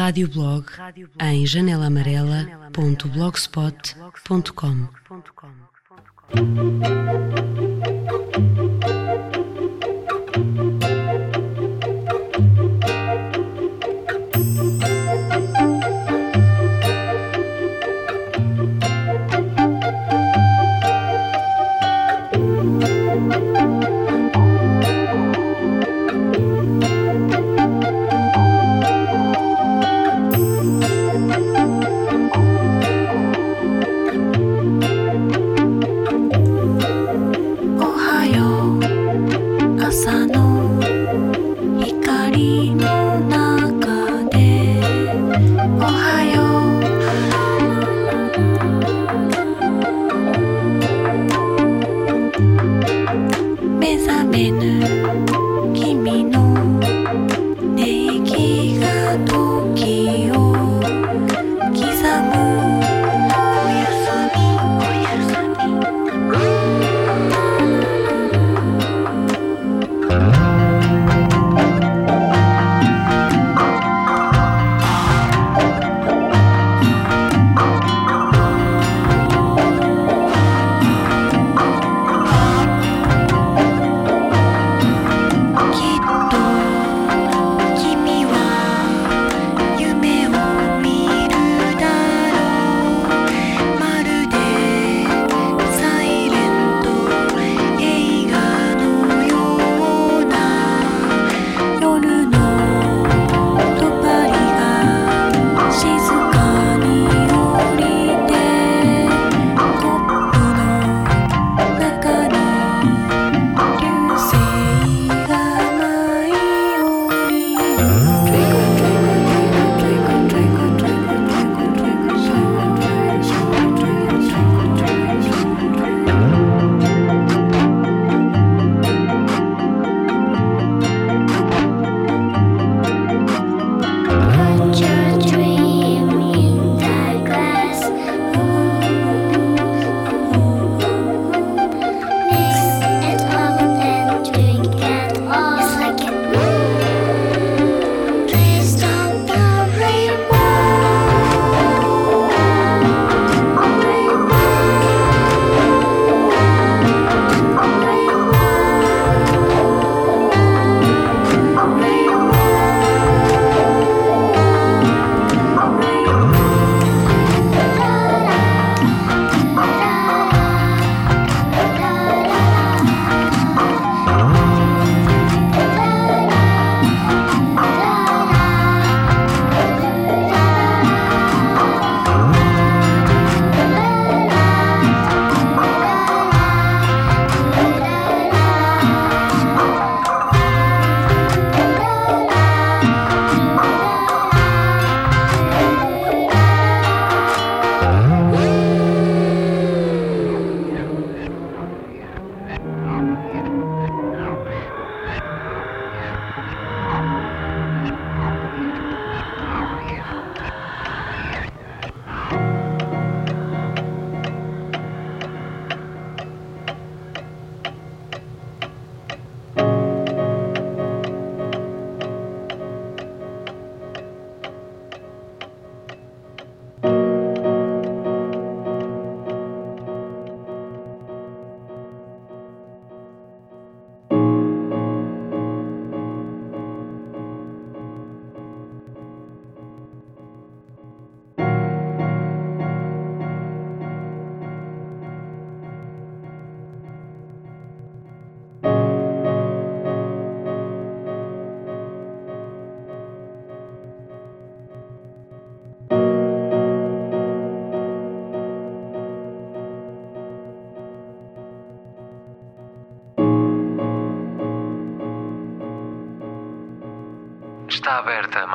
radioblog em janelamarela.blogspot.com.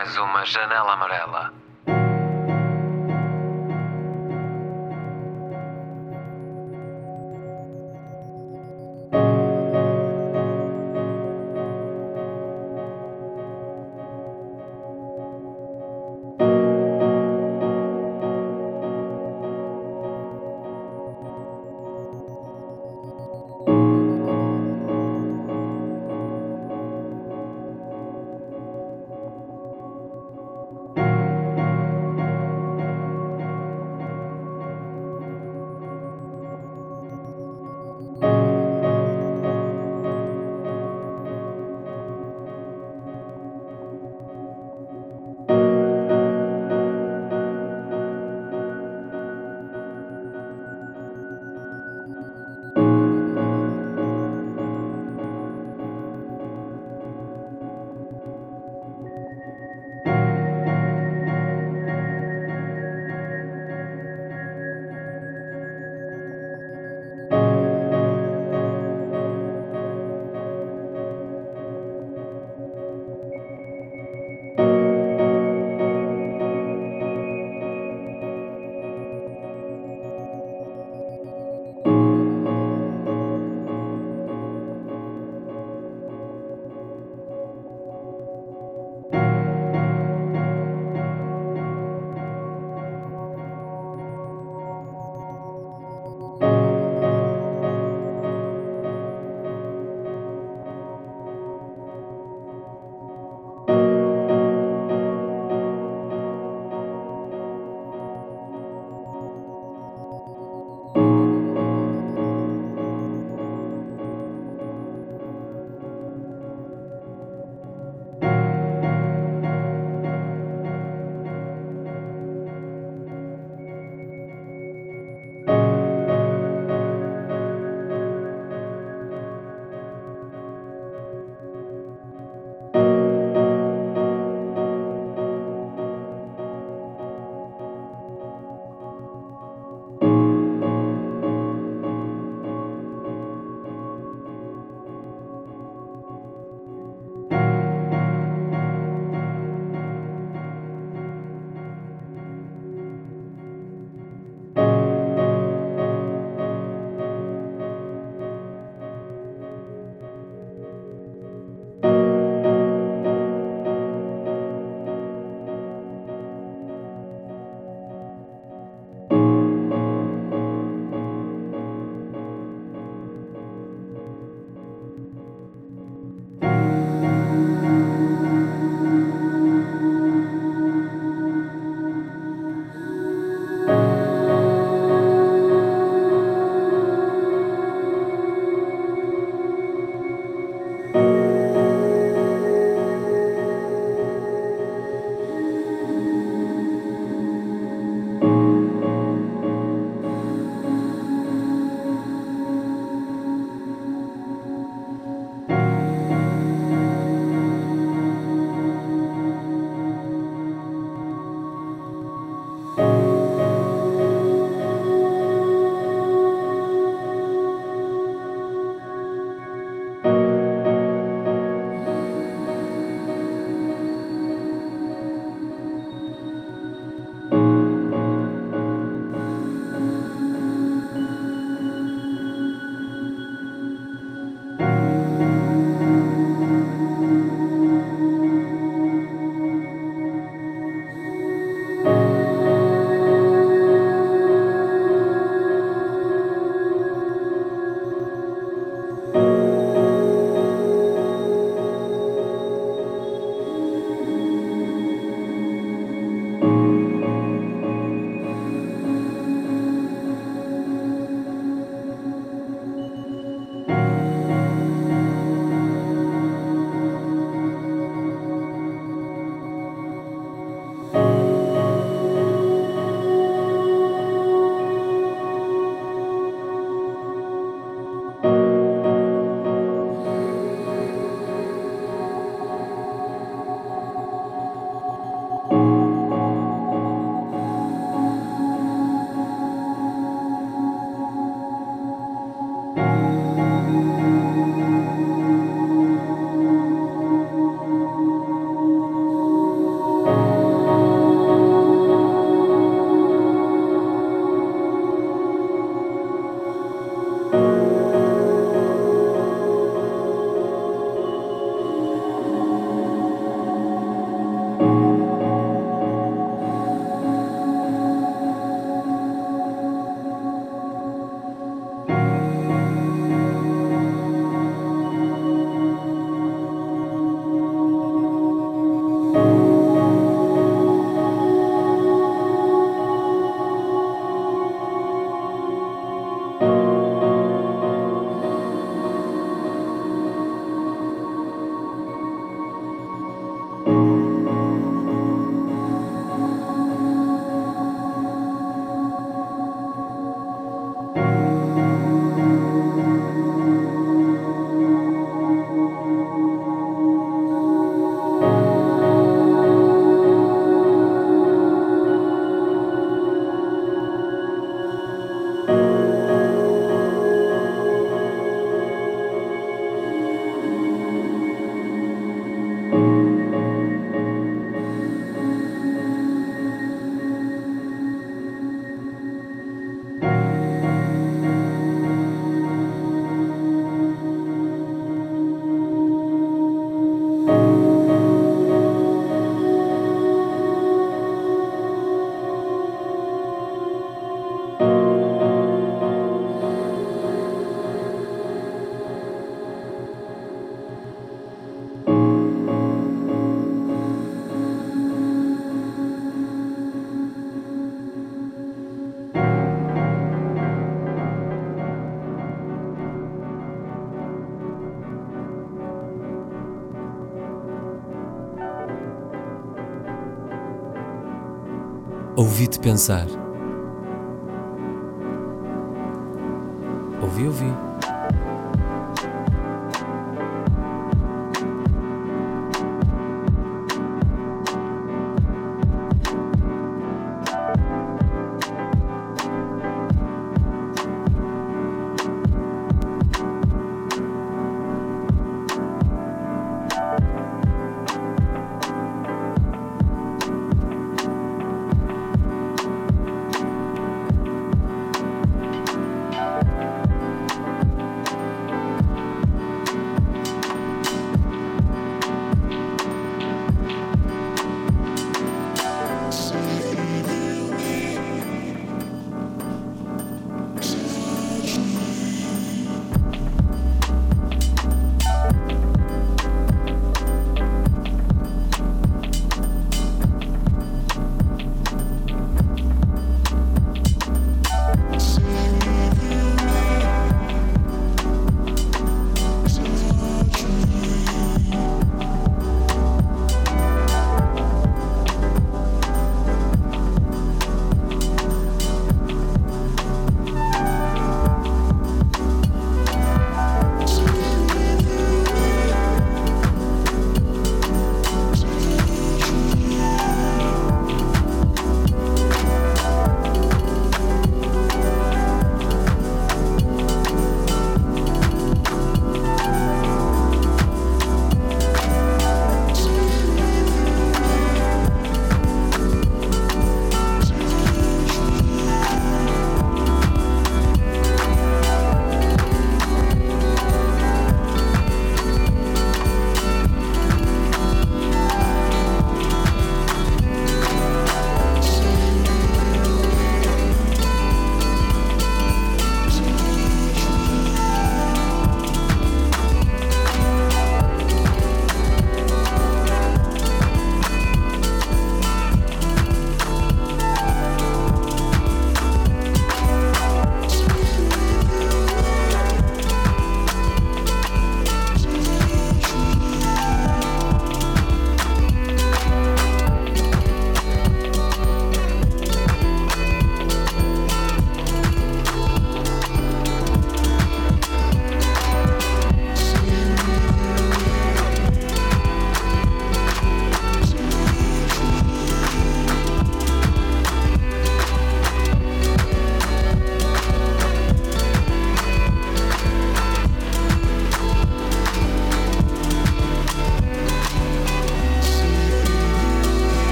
mais uma janela amarela. Ouvi-te pensar.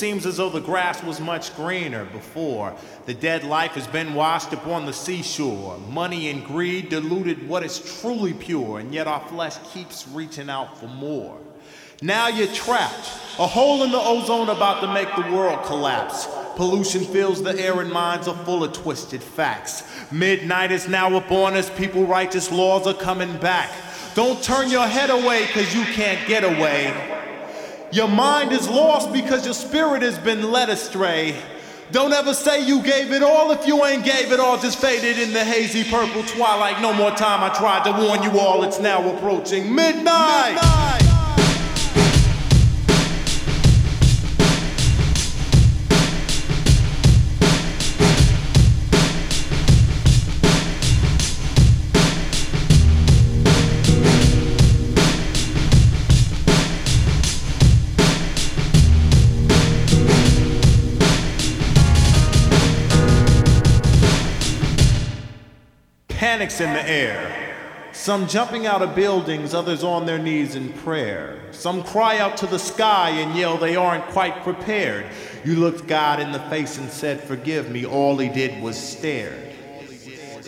Seems as though the grass was much greener before. The dead life has been washed upon the seashore. Money and greed diluted what is truly pure, and yet our flesh keeps reaching out for more. Now you're trapped, a hole in the ozone about to make the world collapse. Pollution fills the air and minds are full of twisted facts. Midnight is now upon us, people righteous laws are coming back. Don't turn your head away, cause you can't get away. Your mind is lost because your spirit has been led astray. Don't ever say you gave it all if you ain't gave it all, just faded in the hazy purple twilight. No more time, I tried to warn you all, it's now approaching midnight. midnight. Panics in the air. Some jumping out of buildings, others on their knees in prayer. Some cry out to the sky and yell they aren't quite prepared. You looked God in the face and said, Forgive me. All he did was stare.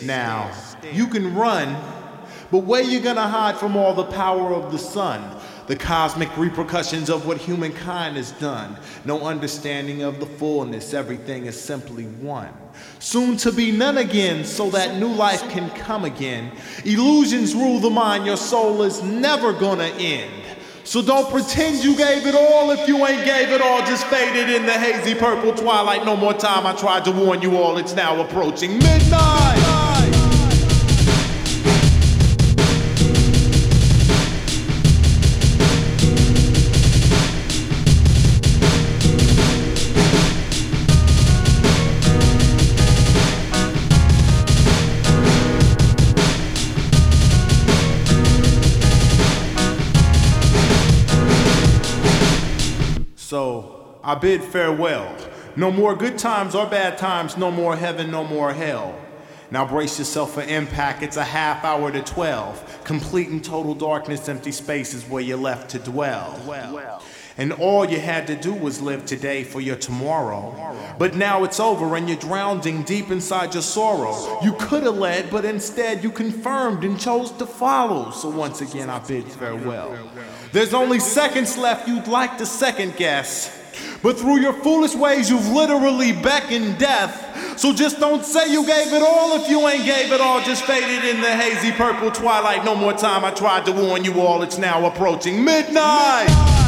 Now, you can run, but where you gonna hide from all the power of the sun? The cosmic repercussions of what humankind has done. No understanding of the fullness, everything is simply one. Soon to be none again, so that new life can come again. Illusions rule the mind, your soul is never gonna end. So don't pretend you gave it all if you ain't gave it all, just faded in the hazy purple twilight. No more time, I tried to warn you all, it's now approaching midnight. I bid farewell. No more good times or bad times, no more heaven, no more hell. Now brace yourself for impact. It's a half hour to 12. Complete and total darkness, empty spaces where you're left to dwell. And all you had to do was live today for your tomorrow. But now it's over and you're drowning deep inside your sorrow. You could have led, but instead you confirmed and chose to follow. So once again, I bid farewell. There's only seconds left you'd like to second guess. But through your foolish ways, you've literally beckoned death. So just don't say you gave it all if you ain't gave it all. Just faded in the hazy purple twilight. No more time. I tried to warn you all. It's now approaching midnight. midnight.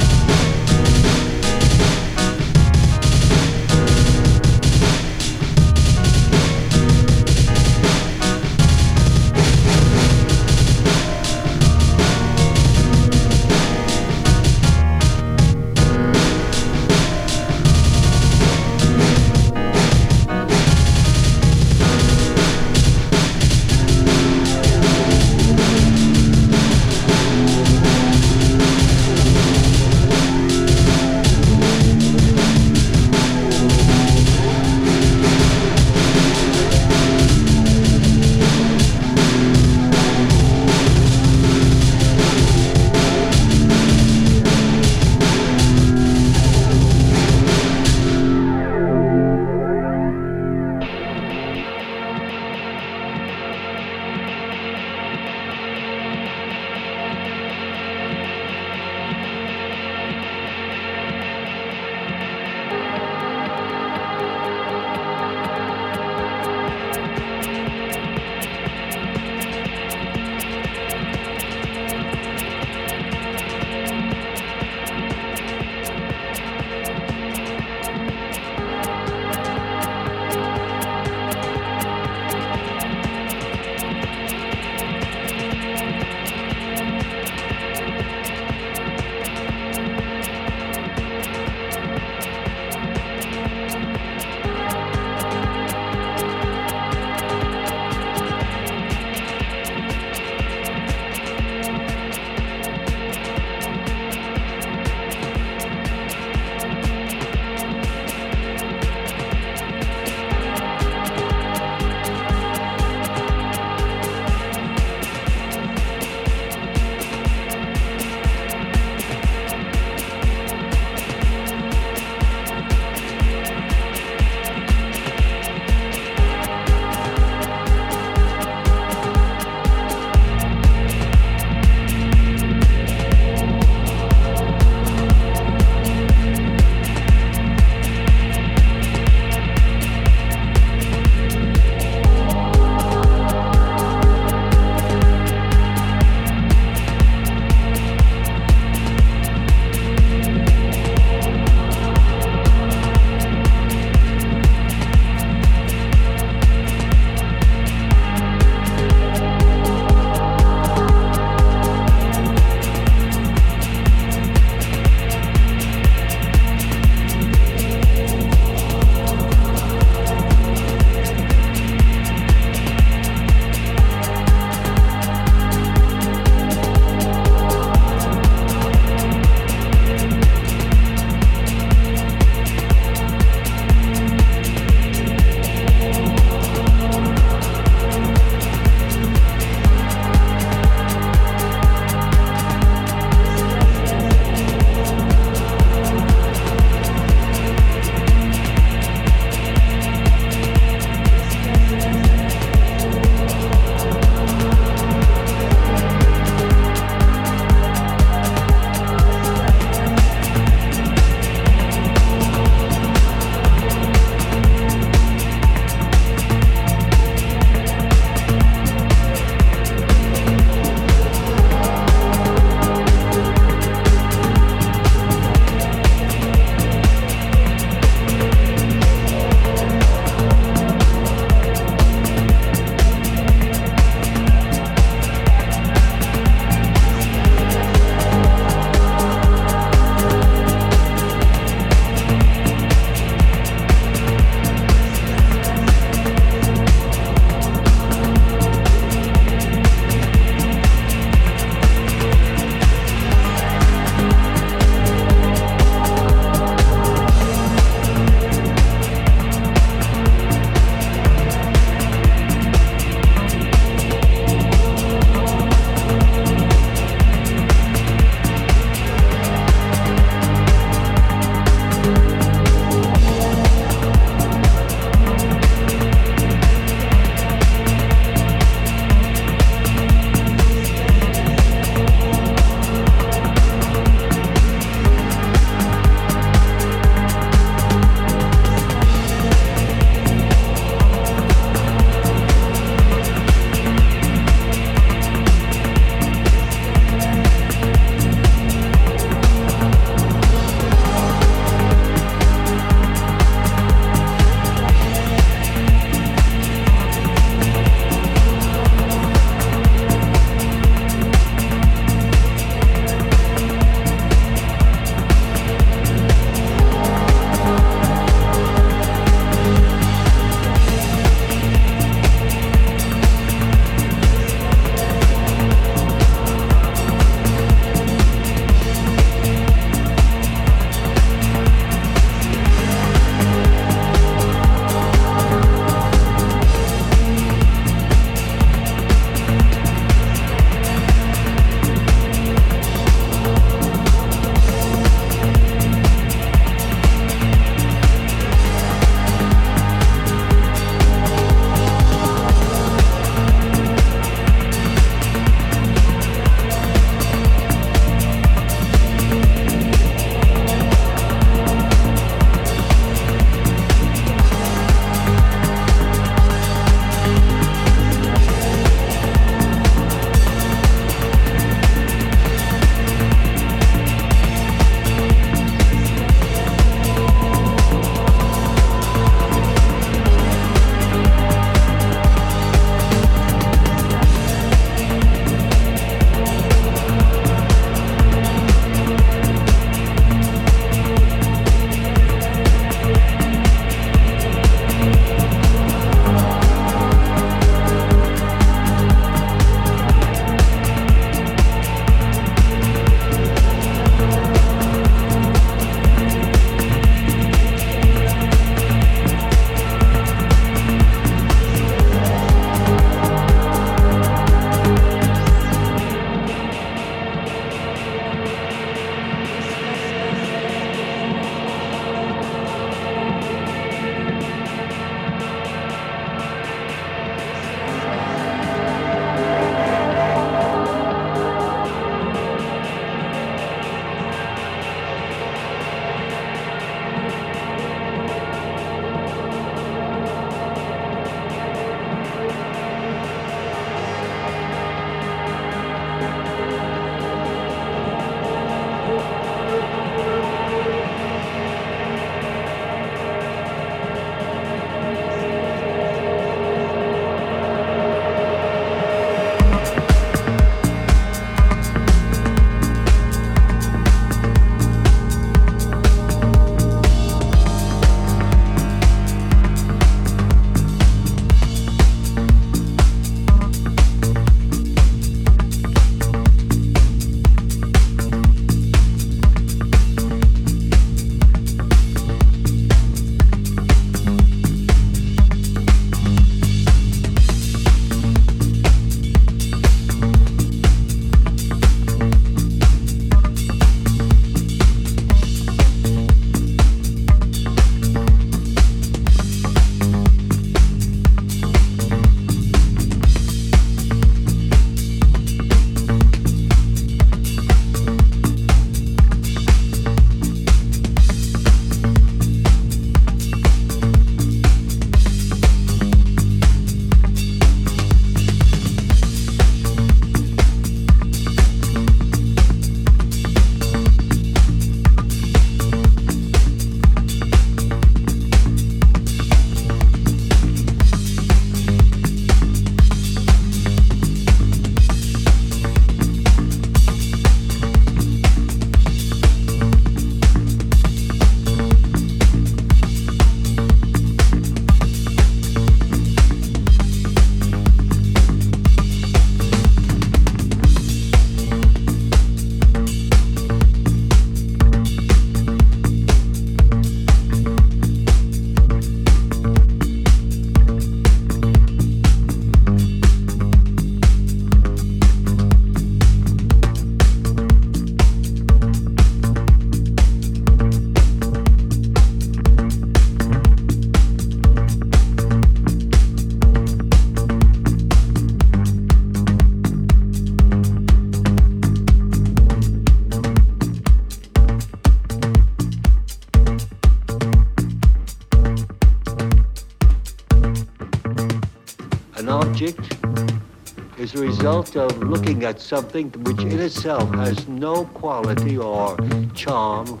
Result of looking at something which in itself has no quality or charm.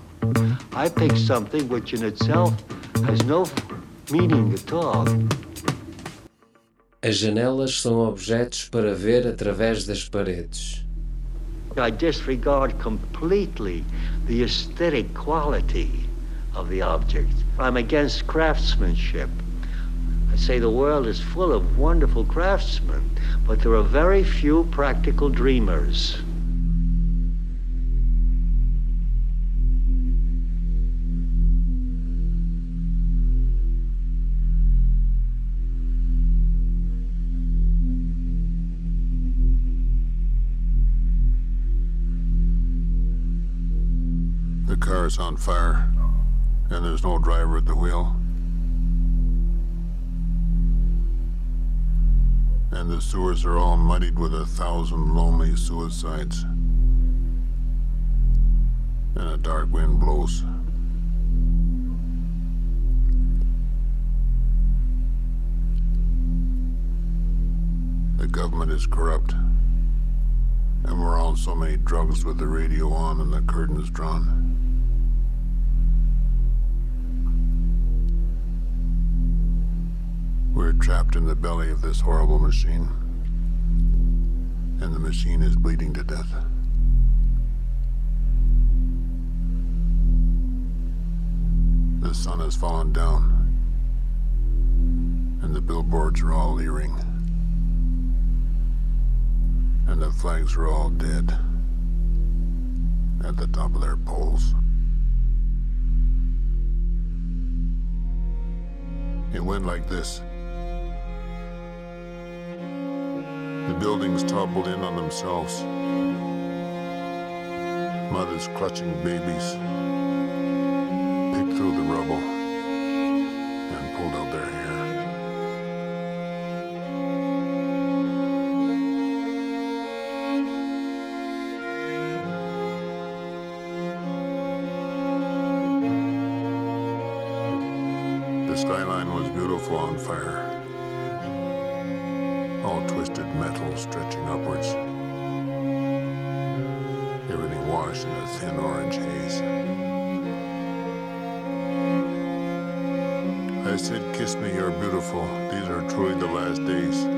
I pick something which in itself has no meaning at all. As janelas são objetos para ver através das paredes. I disregard completely the aesthetic quality of the object. I'm against craftsmanship. Say the world is full of wonderful craftsmen, but there are very few practical dreamers. The car is on fire, and there's no driver at the wheel. And the sewers are all muddied with a thousand lonely suicides. And a dark wind blows. The government is corrupt. And we're on so many drugs with the radio on and the curtains drawn. We're trapped in the belly of this horrible machine. And the machine is bleeding to death. The sun has fallen down. And the billboards are all leering. And the flags are all dead. At the top of their poles. It went like this. The buildings toppled in on themselves. Mothers clutching babies picked through the rubble and pulled out their hair. The skyline was beautiful on fire twisted metal stretching upwards. Everything washed in a thin orange haze. I said, Kiss me, you're beautiful. These are truly the last days.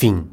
Fin.